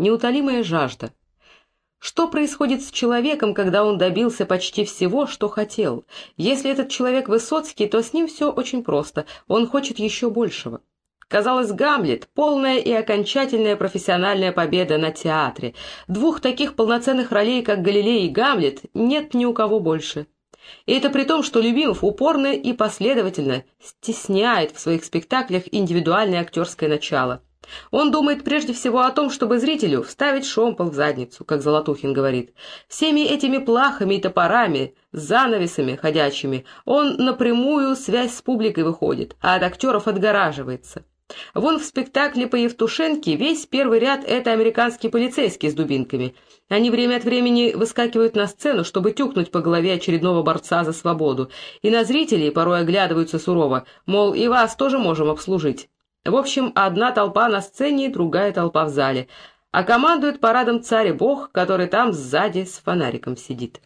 неутолимая жажда. Что происходит с человеком, когда он добился почти всего, что хотел? Если этот человек Высоцкий, то с ним все очень просто, он хочет еще большего. Казалось, Гамлет — полная и окончательная профессиональная победа на театре. Двух таких полноценных ролей, как Галилей и Гамлет, нет ни у кого больше. И это при том, что Любимов упорно и последовательно стесняет в своих спектаклях индивидуальное актерское начало. Он думает прежде всего о том, чтобы зрителю вставить шомпол в задницу, как Золотухин говорит. Всеми этими плахами и топорами, занавесами ходячими, он напрямую связь с публикой выходит, а от актеров отгораживается. Вон в спектакле по Евтушенке весь первый ряд — это американские полицейские с дубинками. Они время от времени выскакивают на сцену, чтобы тюкнуть по голове очередного борца за свободу, и на зрителей порой оглядываются сурово, мол, и вас тоже можем обслужить. В общем, одна толпа на сцене, другая толпа в зале, а командует парадом царь и бог, который там сзади с фонариком сидит.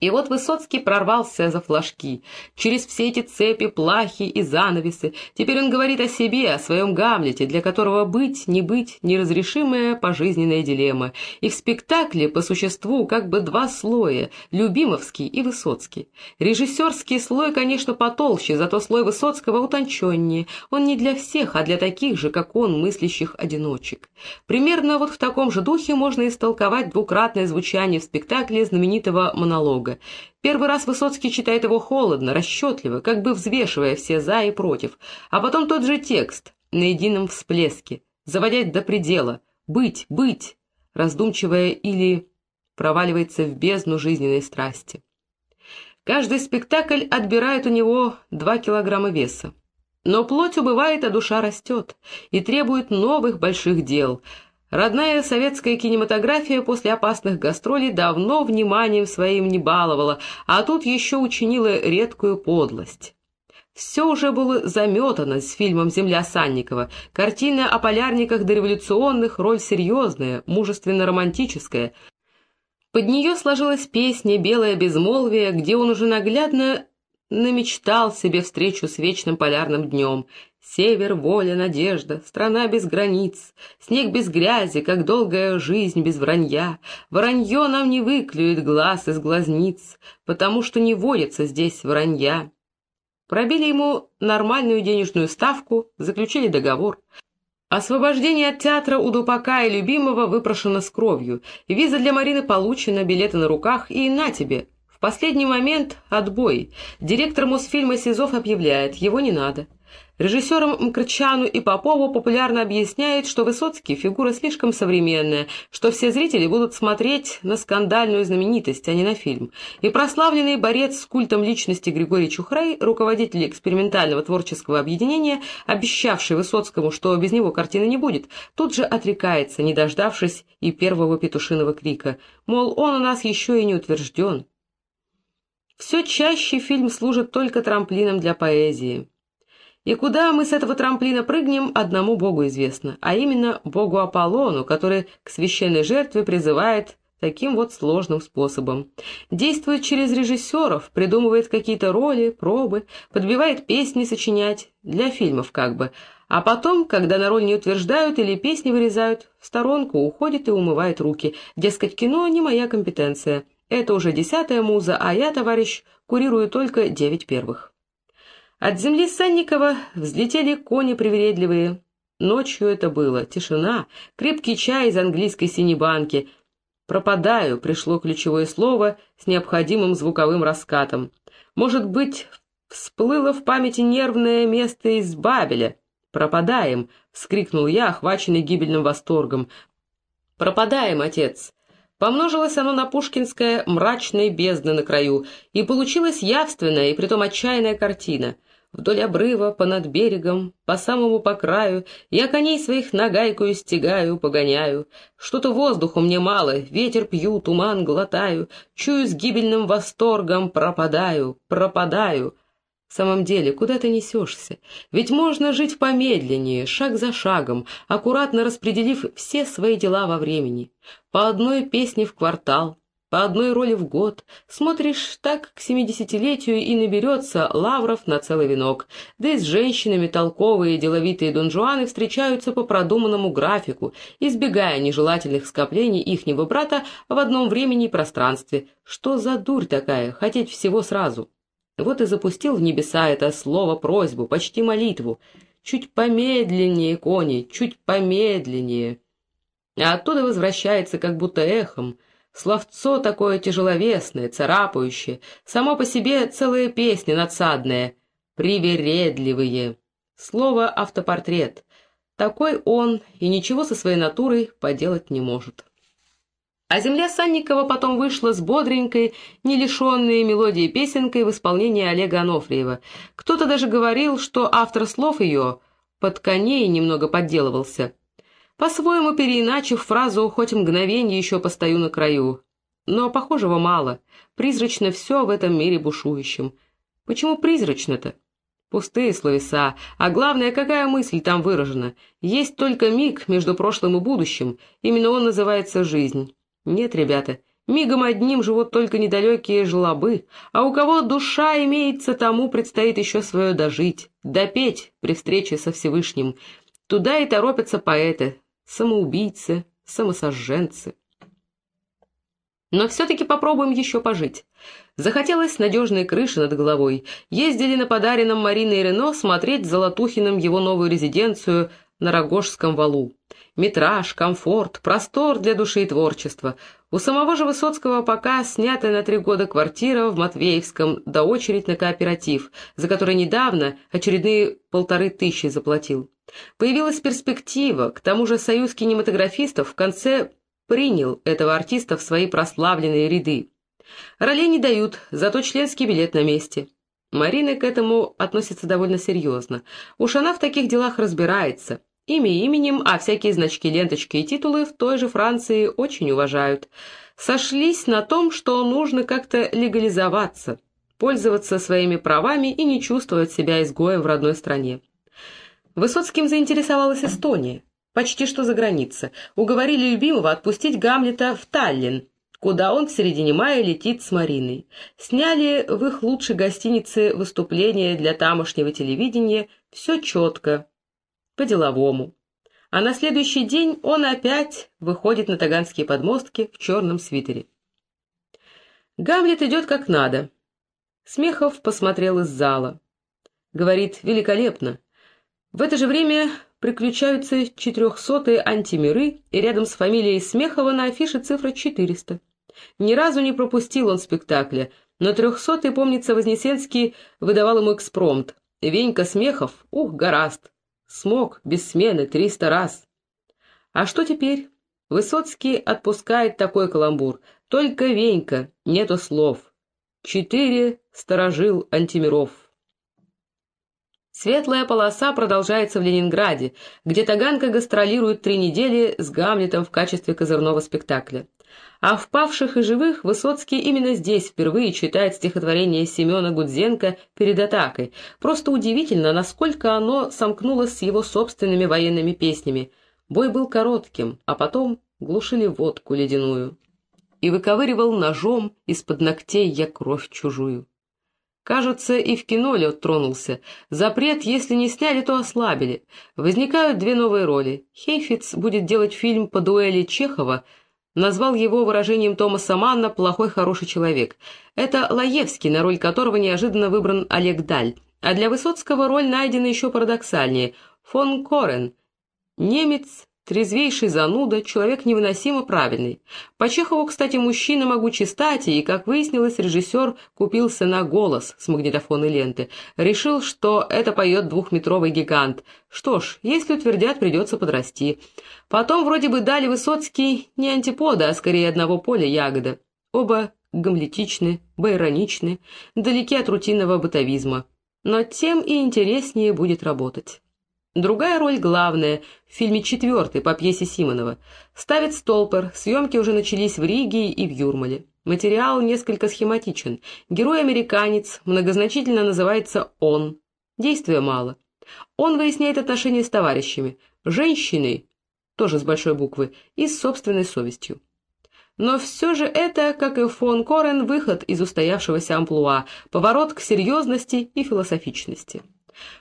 И вот Высоцкий прорвался за флажки, через все эти цепи, плахи и занавесы. Теперь он говорит о себе, о своем Гамлете, для которого быть, не быть — неразрешимая пожизненная дилемма. И в спектакле, по существу, как бы два слоя — Любимовский и Высоцкий. Режиссерский слой, конечно, потолще, зато слой Высоцкого утонченнее. Он не для всех, а для таких же, как он, мыслящих одиночек. Примерно вот в таком же духе можно истолковать двукратное звучание в спектакле знаменитого монолога друга. Первый раз Высоцкий читает его холодно, расчетливо, как бы взвешивая все «за» и «против», а потом тот же текст на едином всплеске, заводять до предела, «быть, быть», раздумчивая или проваливается в бездну жизненной страсти. Каждый спектакль отбирает у него два килограмма веса. Но плоть убывает, а душа растет и требует новых больших дел — Родная советская кинематография после опасных гастролей давно вниманием своим не баловала, а тут еще учинила редкую подлость. Все уже было заметано с фильмом «Земля Санникова». Картина о полярниках дореволюционных, роль серьезная, мужественно-романтическая. Под нее сложилась песня «Белое безмолвие», где он уже наглядно намечтал себе встречу с вечным полярным днем. Север, воля, надежда, страна без границ, Снег без грязи, как долгая жизнь без вранья. Вранье нам не выклюет глаз из глазниц, Потому что не водится здесь вранья. Пробили ему нормальную денежную ставку, заключили договор. Освобождение от театра у Дупака и Любимого выпрошено с кровью. Виза для Марины получена, билеты на руках, и на тебе. Последний момент отбой. Директор Мосфильма Сизов объявляет, его не надо. Режиссерам Мкрчану и Попову популярно объясняет, что Высоцкий — фигура слишком современная, что все зрители будут смотреть на скандальную знаменитость, а не на фильм. И прославленный борец с культом личности Григорий Чухрай, руководитель экспериментального творческого объединения, обещавший Высоцкому, что без него картины не будет, тут же отрекается, не дождавшись и первого петушиного крика, мол, он у нас еще и не утвержден. Все чаще фильм служит только трамплином для поэзии. И куда мы с этого трамплина прыгнем, одному Богу известно, а именно Богу Аполлону, который к священной жертве призывает таким вот сложным способом. Действует через режиссеров, придумывает какие-то роли, пробы, подбивает песни сочинять, для фильмов как бы, а потом, когда на роль не утверждают или песни вырезают, в сторонку уходит и умывает руки. Дескать, кино не моя компетенция. Это уже десятая муза, а я, товарищ, курирую только девять первых. От земли Санникова взлетели кони привередливые. Ночью это было. Тишина, крепкий чай из английской синей банки. «Пропадаю» — пришло ключевое слово с необходимым звуковым раскатом. Может быть, всплыло в памяти нервное место из Бабеля. «Пропадаем!» — вскрикнул я, охваченный гибельным восторгом. «Пропадаем, отец!» Помножилось оно на пушкинское «мрачной бездны на краю», и получилась явственная и притом отчаянная картина — Вдоль обрыва, понад берегом, по самому по краю, Я коней своих нагайкою стегаю, погоняю. Что-то воздуху мне мало, ветер пью, туман глотаю, Чую с гибельным восторгом, пропадаю, пропадаю. В самом деле, куда ты несешься? Ведь можно жить помедленнее, шаг за шагом, аккуратно распределив все свои дела во времени. По одной песне в квартал, по одной роли в год. Смотришь так к семидесятилетию и наберется лавров на целый венок. Да и с женщинами толковые деловитые донжуаны встречаются по продуманному графику, избегая нежелательных скоплений ихнего брата в одном времени и пространстве. Что за дурь такая, хотеть всего сразу? Вот и запустил в небеса это слово просьбу, почти молитву. Чуть помедленнее, кони, чуть помедленнее. А оттуда возвращается как будто эхом — Словцо такое тяжеловесное, царапающее, само по себе целая песня надсадная, привередливые. Слово «автопортрет». Такой он и ничего со своей натурой поделать не может. А земля Санникова потом вышла с бодренькой, не лишенной мелодии песенкой в исполнении Олега Анофриева. Кто-то даже говорил, что автор слов ее под коней немного подделывался по-своему переиначив фразу «хоть мгновенье еще постою на краю». Но похожего мало, призрачно все в этом мире бушующем. Почему призрачно-то? Пустые словеса, а главное, какая мысль там выражена. Есть только миг между прошлым и будущим, именно он называется жизнь. Нет, ребята, мигом одним живут только недалекие жлобы, а у кого душа имеется, тому предстоит еще свое дожить, допеть при встрече со Всевышним. Туда и торопятся поэты, самоубийцы, самосожженцы. Но все-таки попробуем еще пожить. Захотелось надежной крыши над головой. Ездили на подаренном Мариной Рено смотреть Золотухиным его новую резиденцию на Рогожском валу. Метраж, комфорт, простор для души и творчества. У самого же Высоцкого пока снятая на три года квартира в Матвеевском, да очередь на кооператив, за который недавно очередные полторы тысячи заплатил. Появилась перспектива, к тому же союз кинематографистов в конце принял этого артиста в свои прославленные ряды. Ролей не дают, зато членский билет на месте. Марина к этому относится довольно серьезно. Уж она в таких делах разбирается. Имя именем, а всякие значки, ленточки и титулы в той же Франции очень уважают. Сошлись на том, что нужно как-то легализоваться, пользоваться своими правами и не чувствовать себя изгоем в родной стране. Высоцким заинтересовалась Эстония, почти что за граница. Уговорили любимого отпустить Гамлета в Таллин, куда он в середине мая летит с Мариной. Сняли в их лучшей гостинице выступление для тамошнего телевидения, все четко, по-деловому. А на следующий день он опять выходит на таганские подмостки в черном свитере. Гамлет идет как надо. Смехов посмотрел из зала. Говорит, великолепно. В это же время приключаются четырехсотые антимиры, и рядом с фамилией Смехова на афише цифра 400. Ни разу не пропустил он спектакля, но трехсотый, помнится, Вознесенский выдавал ему экспромт. Венька Смехов, ух, гораст, смог без смены триста раз. А что теперь? Высоцкий отпускает такой каламбур. Только Венька, нету слов. Четыре сторожил антимиров. Светлая полоса продолжается в Ленинграде, где Таганка гастролирует три недели с Гамлетом в качестве козырного спектакля. А в «Павших и живых» Высоцкий именно здесь впервые читает стихотворение Семена Гудзенко перед атакой. Просто удивительно, насколько оно сомкнулось с его собственными военными песнями. Бой был коротким, а потом глушили водку ледяную. И выковыривал ножом из-под ногтей я кровь чужую. Кажется, и в кино лед тронулся. Запрет, если не сняли, то ослабили. Возникают две новые роли. Хейфиц будет делать фильм по дуэли Чехова, назвал его выражением Томаса Манна «плохой хороший человек». Это Лаевский, на роль которого неожиданно выбран Олег Даль. А для Высоцкого роль найдена еще парадоксальнее. Фон Корен. Немец, Трезвейший зануда, человек невыносимо правильный. По Чехову, кстати, мужчина могучей стати, и, как выяснилось, режиссер купился на голос с магнитофонной ленты. Решил, что это поет двухметровый гигант. Что ж, если утвердят, придется подрасти. Потом вроде бы дали Высоцкий не антипода, а скорее одного поля ягода. Оба гамлетичны, байроничны, далеки от рутинного бытовизма. Но тем и интереснее будет работать. Другая роль главная, в фильме «Четвертый» по пьесе Симонова. Ставит столпер, съемки уже начались в Риге и в Юрмале. Материал несколько схематичен. Герой-американец, многозначительно называется «он». Действия мало. Он выясняет отношения с товарищами, женщиной, тоже с большой буквы, и с собственной совестью. Но все же это, как и фон Корен, выход из устоявшегося амплуа, поворот к серьезности и философичности.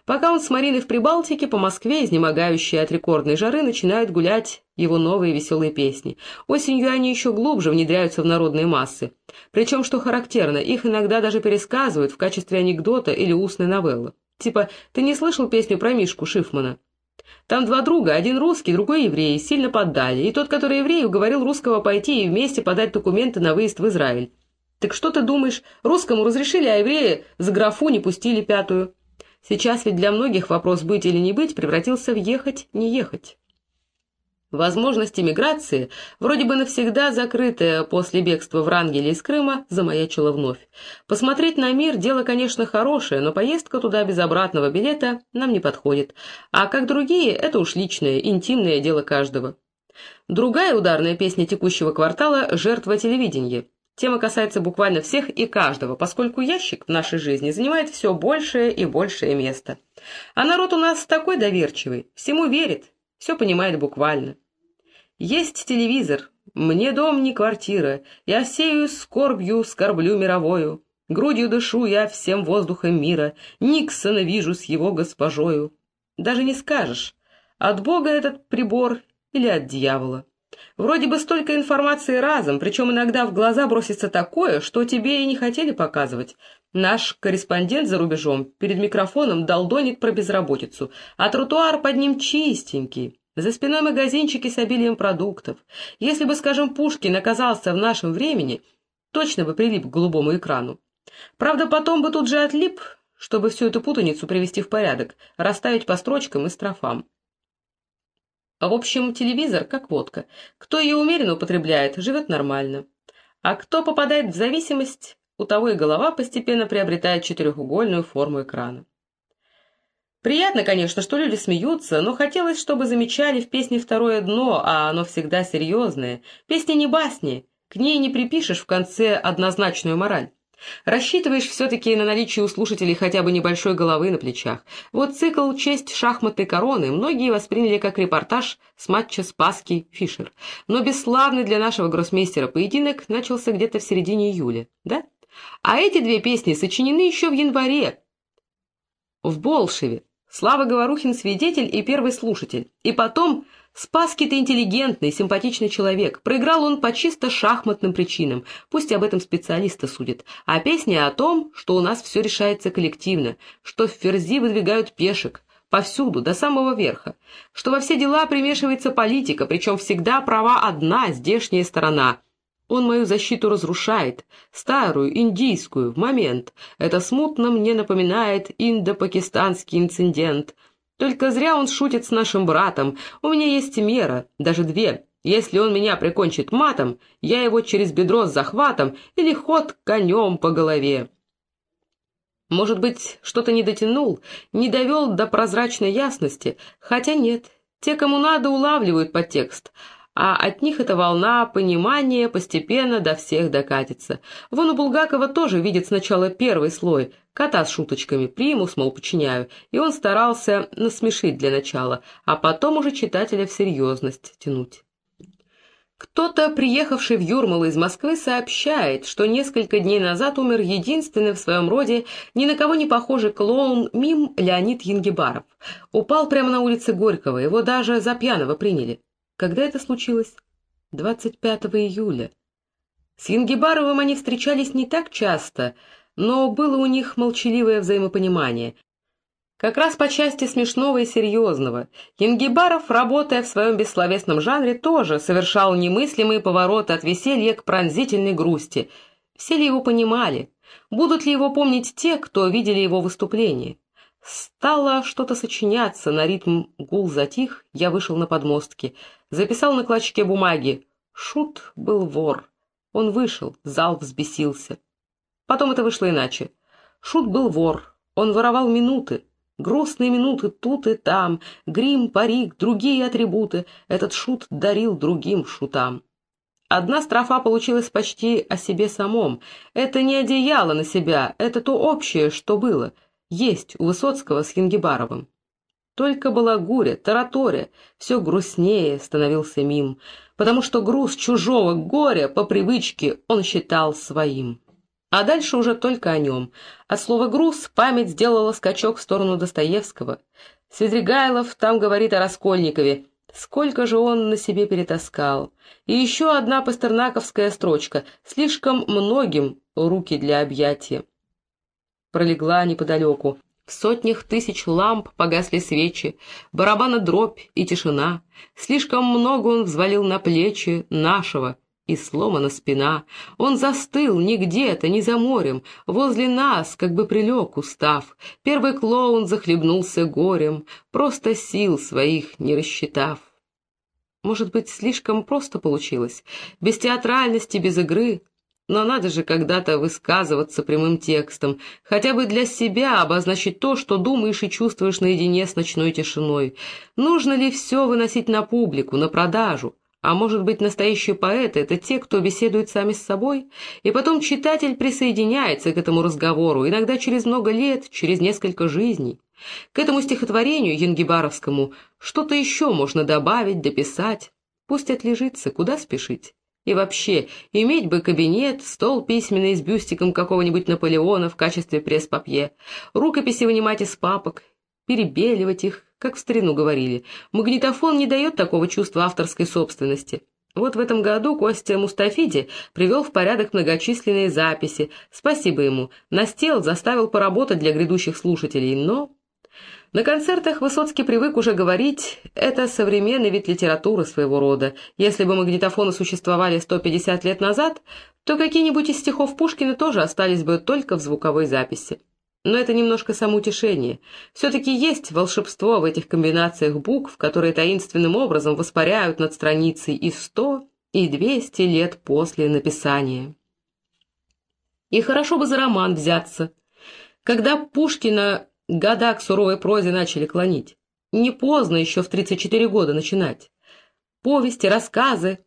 Пока он с Мариной в Прибалтике, по Москве, изнемогающие от рекордной жары, начинают гулять его новые веселые песни. Осенью они еще глубже внедряются в народные массы. Причем, что характерно, их иногда даже пересказывают в качестве анекдота или устной новеллы. Типа «Ты не слышал песню про Мишку Шифмана?» Там два друга, один русский, другой еврей, сильно поддали, и тот, который еврей, уговорил русского пойти и вместе подать документы на выезд в Израиль. Так что ты думаешь, русскому разрешили, а евреи за графу не пустили пятую? Сейчас ведь для многих вопрос быть или не быть превратился в ехать, не ехать. Возможность эмиграции, вроде бы навсегда закрытая после бегства Врангеля из Крыма, замаячила вновь. Посмотреть на мир – дело, конечно, хорошее, но поездка туда без обратного билета нам не подходит. А как другие – это уж личное, интимное дело каждого. Другая ударная песня текущего квартала – «Жертва телевидения». Тема касается буквально всех и каждого, поскольку ящик в нашей жизни занимает все большее и большее место. А народ у нас такой доверчивый, всему верит, все понимает буквально. Есть телевизор, мне дом не квартира, я сею скорбью, скорблю мировою. Грудью дышу я всем воздухом мира, Никсона вижу с его госпожою. Даже не скажешь, от Бога этот прибор или от дьявола. Вроде бы столько информации разом, причем иногда в глаза бросится такое, что тебе и не хотели показывать. Наш корреспондент за рубежом перед микрофоном долдонит про безработицу, а тротуар под ним чистенький. За спиной магазинчики с обилием продуктов. Если бы, скажем, Пушкин оказался в нашем времени, точно бы прилип к голубому экрану. Правда, потом бы тут же отлип, чтобы всю эту путаницу привести в порядок, расставить по строчкам и строфам. В общем, телевизор как водка. Кто ее умеренно употребляет, живет нормально. А кто попадает в зависимость, у того и голова постепенно приобретает четырехугольную форму экрана. Приятно, конечно, что люди смеются, но хотелось, чтобы замечали в песне второе дно, а оно всегда серьезное. Песня не басни, к ней не припишешь в конце однозначную мораль. Рассчитываешь все-таки на наличие у слушателей хотя бы небольшой головы на плечах. Вот цикл «Честь шахматной короны» многие восприняли как репортаж с матча Спаски-Фишер. Но бесславный для нашего гроссмейстера поединок начался где-то в середине июля, да? А эти две песни сочинены еще в январе, в Болшеве. Слава Говорухин свидетель и первый слушатель. И потом Спаски-то интеллигентный, симпатичный человек. Проиграл он по чисто шахматным причинам. Пусть об этом специалисты судят. А песня о том, что у нас все решается коллективно, что в ферзи выдвигают пешек. Повсюду, до самого верха. Что во все дела примешивается политика, причем всегда права одна, здешняя сторона. Он мою защиту разрушает, старую, индийскую, в момент. Это смутно мне напоминает индо-пакистанский инцидент — только зря он шутит с нашим братом. У меня есть мера, даже две. Если он меня прикончит матом, я его через бедро с захватом или ход конем по голове. Может быть, что-то не дотянул, не довел до прозрачной ясности, хотя нет, те, кому надо, улавливают подтекст, а от них эта волна понимания постепенно до всех докатится. Вон у Булгакова тоже видит сначала первый слой, кота с шуточками, примус, мол, подчиняю, и он старался насмешить для начала, а потом уже читателя в серьезность тянуть. Кто-то, приехавший в Юрмалу из Москвы, сообщает, что несколько дней назад умер единственный в своем роде ни на кого не похожий клоун Мим Леонид Янгибаров. Упал прямо на улице Горького, его даже за пьяного приняли. Когда это случилось? 25 июля. С Янгибаровым они встречались не так часто, но было у них молчаливое взаимопонимание. Как раз по части смешного и серьезного. Янгибаров, работая в своем бессловесном жанре, тоже совершал немыслимые повороты от веселья к пронзительной грусти. Все ли его понимали? Будут ли его помнить те, кто видели его выступление? Стало что-то сочиняться, на ритм гул затих, я вышел на подмостки. Записал на клочке бумаги. Шут был вор. Он вышел, зал взбесился. Потом это вышло иначе. Шут был вор. Он воровал минуты. Грустные минуты тут и там. Грим, парик, другие атрибуты. Этот шут дарил другим шутам. Одна строфа получилась почти о себе самом. Это не одеяло на себя, это то общее, что было — есть у Высоцкого с Янгибаровым. только балагуря, тараторя, все грустнее становился мим, потому что груз чужого горя по привычке он считал своим. А дальше уже только о нем. От слова «груз» память сделала скачок в сторону Достоевского. Свидригайлов там говорит о Раскольникове. Сколько же он на себе перетаскал. И еще одна пастернаковская строчка. Слишком многим руки для объятия. Пролегла неподалеку. В сотнях тысяч ламп погасли свечи, барабана дробь и тишина. Слишком много он взвалил на плечи нашего, и сломана спина. Он застыл не где-то, не за морем, возле нас, как бы прилег, устав. Первый клоун захлебнулся горем, просто сил своих не рассчитав. Может быть, слишком просто получилось, без театральности, без игры, но надо же когда-то высказываться прямым текстом, хотя бы для себя обозначить то, что думаешь и чувствуешь наедине с ночной тишиной. Нужно ли все выносить на публику, на продажу? А может быть, настоящие поэты — это те, кто беседует сами с собой? И потом читатель присоединяется к этому разговору, иногда через много лет, через несколько жизней. К этому стихотворению Янгибаровскому что-то еще можно добавить, дописать. Пусть отлежится, куда спешить? И вообще, иметь бы кабинет, стол письменный с бюстиком какого-нибудь Наполеона в качестве пресс-папье, рукописи вынимать из папок, перебеливать их, как в старину говорили. Магнитофон не дает такого чувства авторской собственности. Вот в этом году Костя Мустафиди привел в порядок многочисленные записи. Спасибо ему. Настел заставил поработать для грядущих слушателей, но... На концертах Высоцкий привык уже говорить, это современный вид литературы своего рода. Если бы магнитофоны существовали 150 лет назад, то какие-нибудь из стихов Пушкина тоже остались бы только в звуковой записи. Но это немножко самоутешение. Все-таки есть волшебство в этих комбинациях букв, которые таинственным образом воспаряют над страницей и сто, и двести лет после написания. И хорошо бы за роман взяться. Когда Пушкина года к суровой прозе начали клонить, не поздно еще в 34 года начинать. Повести, рассказы,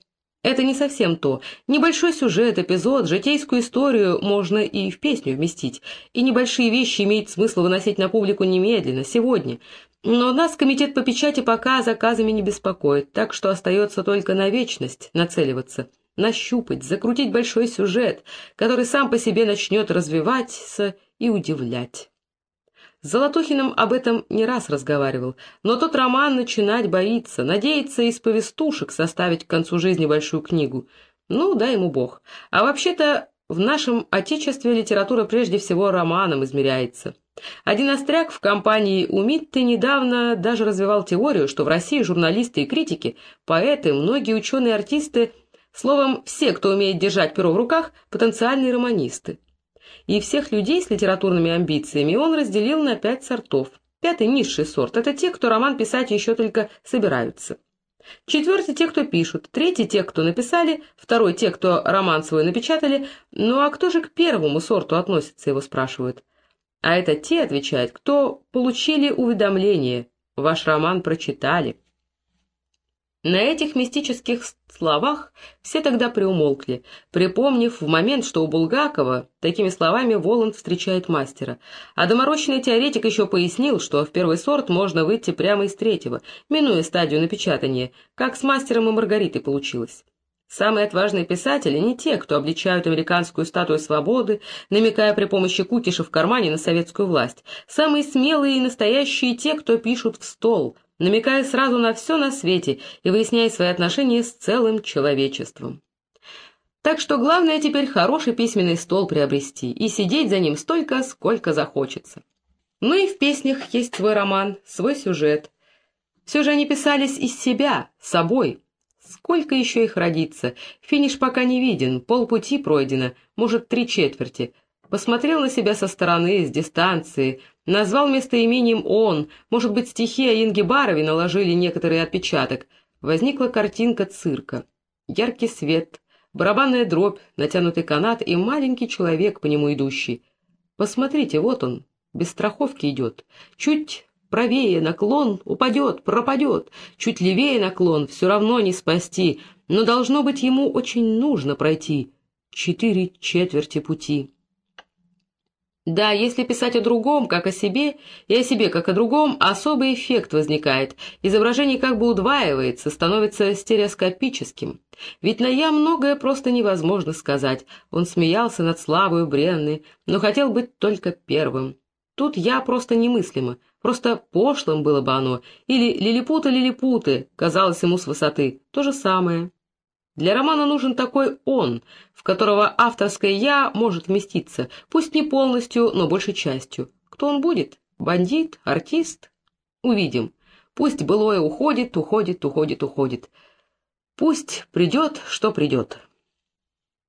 это не совсем то. Небольшой сюжет, эпизод, житейскую историю можно и в песню вместить, и небольшие вещи имеет смысл выносить на публику немедленно, сегодня. Но нас комитет по печати пока заказами не беспокоит, так что остается только на вечность нацеливаться, нащупать, закрутить большой сюжет, который сам по себе начнет развиваться и удивлять. С Золотухиным об этом не раз разговаривал, но тот роман начинать боится, надеется из повестушек составить к концу жизни большую книгу. Ну, дай ему бог. А вообще-то в нашем отечестве литература прежде всего романом измеряется. Один остряк в компании Умитты недавно даже развивал теорию, что в России журналисты и критики, поэты, многие ученые-артисты, словом, все, кто умеет держать перо в руках, потенциальные романисты и всех людей с литературными амбициями он разделил на пять сортов. Пятый низший сорт – это те, кто роман писать еще только собираются. Четвертый – те, кто пишут. Третий – те, кто написали. Второй – те, кто роман свой напечатали. Ну а кто же к первому сорту относится, его спрашивают. А это те, отвечает, кто получили уведомление. Ваш роман прочитали. На этих мистических словах все тогда приумолкли, припомнив в момент, что у Булгакова такими словами Воланд встречает мастера. А доморощенный теоретик еще пояснил, что в первый сорт можно выйти прямо из третьего, минуя стадию напечатания, как с мастером и Маргаритой получилось. Самые отважные писатели не те, кто обличают американскую статую свободы, намекая при помощи кукиша в кармане на советскую власть. Самые смелые и настоящие те, кто пишут в стол, намекая сразу на все на свете и выясняя свои отношения с целым человечеством. Так что главное теперь хороший письменный стол приобрести и сидеть за ним столько, сколько захочется. Ну и в песнях есть свой роман, свой сюжет. Все же они писались из себя, собой. Сколько еще их родится? Финиш пока не виден, полпути пройдено, может, три четверти. Посмотрел на себя со стороны, с дистанции, Назвал местоимением «он», может быть, стихи о Инге Барове наложили некоторый отпечаток. Возникла картинка цирка. Яркий свет, барабанная дробь, натянутый канат и маленький человек, по нему идущий. Посмотрите, вот он, без страховки идет. Чуть правее наклон упадет, пропадет. Чуть левее наклон все равно не спасти, но должно быть ему очень нужно пройти четыре четверти пути. Да, если писать о другом, как о себе, и о себе, как о другом, особый эффект возникает. Изображение как бы удваивается, становится стереоскопическим. Ведь на «я» многое просто невозможно сказать. Он смеялся над славою бренной, но хотел быть только первым. Тут «я» просто немыслимо, просто пошлым было бы оно, или «лилипуты-лилипуты» казалось ему с высоты, то же самое. Для романа нужен такой «он», в которого авторское «я» может вместиться, пусть не полностью, но большей частью. Кто он будет? Бандит? Артист? Увидим. Пусть былое уходит, уходит, уходит, уходит. Пусть придет, что придет.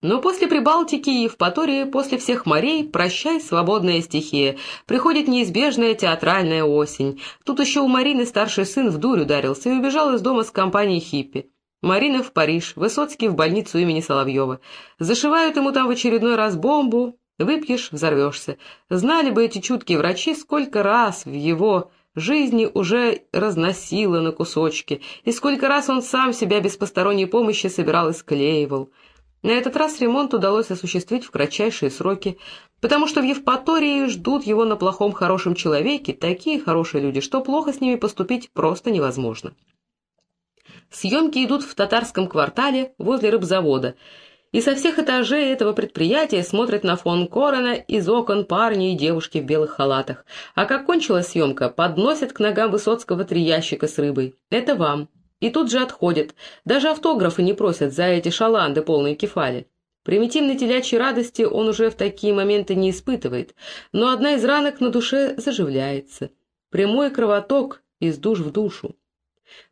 Но после Прибалтики и Евпатории, после всех морей, прощай, свободная стихия, приходит неизбежная театральная осень. Тут еще у Марины старший сын в дурь ударился и убежал из дома с компанией хиппи. Марина в Париж, Высоцкий в больницу имени Соловьева. Зашивают ему там в очередной раз бомбу, выпьешь — взорвешься. Знали бы эти чуткие врачи, сколько раз в его жизни уже разносило на кусочки, и сколько раз он сам себя без посторонней помощи собирал и склеивал. На этот раз ремонт удалось осуществить в кратчайшие сроки, потому что в Евпатории ждут его на плохом хорошем человеке такие хорошие люди, что плохо с ними поступить просто невозможно. Съемки идут в татарском квартале возле рыбзавода, и со всех этажей этого предприятия смотрят на фон Корона из окон парни и девушки в белых халатах. А как кончилась съемка, подносят к ногам Высоцкого три ящика с рыбой. Это вам. И тут же отходят. Даже автографы не просят за эти шаланды полные кефали. Примитивной телячьей радости он уже в такие моменты не испытывает, но одна из ранок на душе заживляется. Прямой кровоток из душ в душу.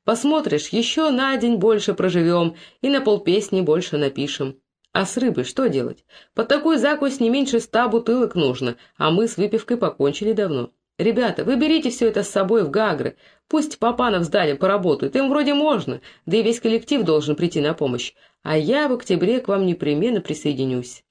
Посмотришь, еще на день больше проживем и на полпесни больше напишем. А с рыбой что делать? Под такую закусь не меньше ста бутылок нужно, а мы с выпивкой покончили давно. Ребята, вы берите все это с собой в Гагры. Пусть Папанов с Далем поработают, им вроде можно, да и весь коллектив должен прийти на помощь. А я в октябре к вам непременно присоединюсь.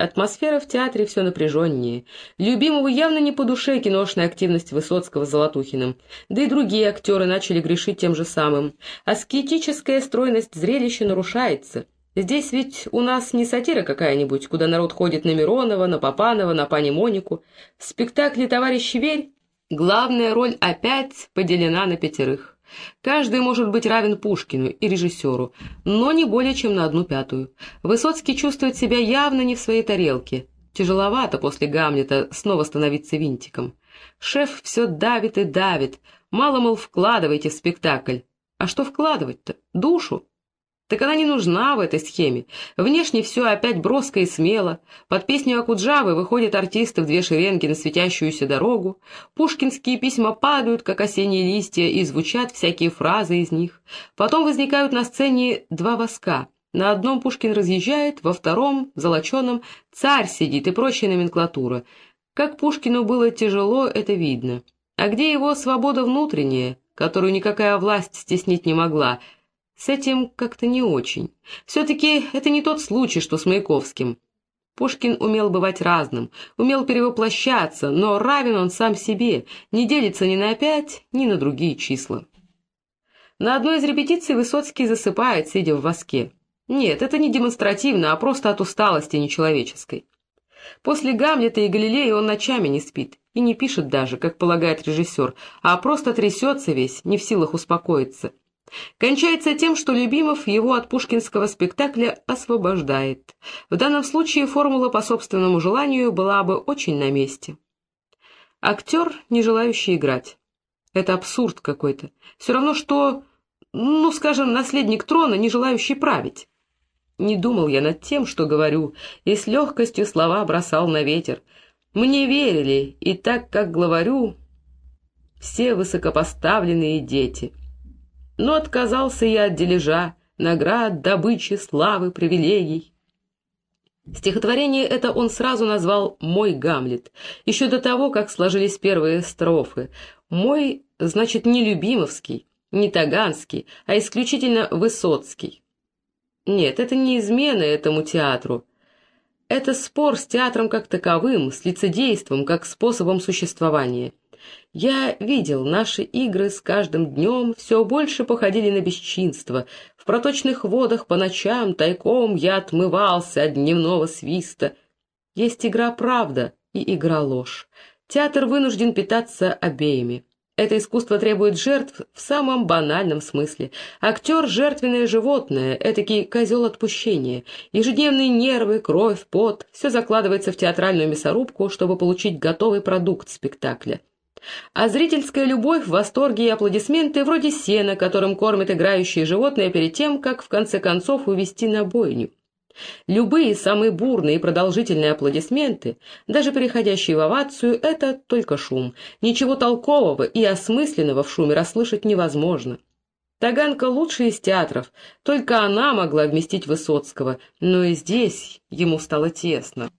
Атмосфера в театре все напряженнее. Любимому явно не по душе киношная активность Высоцкого с Золотухиным. Да и другие актеры начали грешить тем же самым. Аскетическая стройность зрелища нарушается. Здесь ведь у нас не сатира какая-нибудь, куда народ ходит на Миронова, на Попанова, на пани Монику. В спектакле «Товарищ Верь» главная роль опять поделена на пятерых. Каждый может быть равен Пушкину и режиссеру, но не более чем на одну пятую. Высоцкий чувствует себя явно не в своей тарелке. Тяжеловато после Гамлета снова становиться винтиком. Шеф все давит и давит. Мало, мол, вкладывайте в спектакль. А что вкладывать-то? Душу? Так она не нужна в этой схеме. Внешне все опять броско и смело. Под песню Акуджавы выходят артисты в две шеренги на светящуюся дорогу. Пушкинские письма падают, как осенние листья, и звучат всякие фразы из них. Потом возникают на сцене два воска. На одном Пушкин разъезжает, во втором, золоченом, царь сидит и прочая номенклатура. Как Пушкину было тяжело, это видно. А где его свобода внутренняя, которую никакая власть стеснить не могла — с этим как-то не очень. Все-таки это не тот случай, что с Маяковским. Пушкин умел бывать разным, умел перевоплощаться, но равен он сам себе, не делится ни на пять, ни на другие числа. На одной из репетиций Высоцкий засыпает, сидя в воске. Нет, это не демонстративно, а просто от усталости нечеловеческой. После Гамлета и Галилея он ночами не спит и не пишет даже, как полагает режиссер, а просто трясется весь, не в силах успокоиться. Кончается тем, что Любимов его от пушкинского спектакля освобождает. В данном случае формула по собственному желанию была бы очень на месте. Актер, не желающий играть. Это абсурд какой-то. Все равно, что, ну, скажем, наследник трона, не желающий править. Не думал я над тем, что говорю, и с легкостью слова бросал на ветер. Мне верили, и так как главарю, все высокопоставленные дети — но отказался я от дележа, наград, добычи, славы, привилегий. Стихотворение это он сразу назвал «Мой Гамлет», еще до того, как сложились первые строфы. «Мой» значит не Любимовский, не Таганский, а исключительно Высоцкий. Нет, это не измена этому театру. Это спор с театром как таковым, с лицедейством как способом существования. Я видел, наши игры с каждым днем все больше походили на бесчинство. В проточных водах по ночам тайком я отмывался от дневного свиста. Есть игра правда, и игра ложь. Театр вынужден питаться обеими. Это искусство требует жертв в самом банальном смысле. Актер — жертвенное животное, этакий козел отпущения. Ежедневные нервы, кровь, пот — все закладывается в театральную мясорубку, чтобы получить готовый продукт спектакля. А зрительская любовь, восторги и аплодисменты вроде сена, которым кормят играющие животные перед тем, как в конце концов увести на бойню. Любые самые бурные и продолжительные аплодисменты, даже переходящие в овацию, это только шум. Ничего толкового и осмысленного в шуме расслышать невозможно. Таганка лучшая из театров, только она могла вместить Высоцкого, но и здесь ему стало тесно.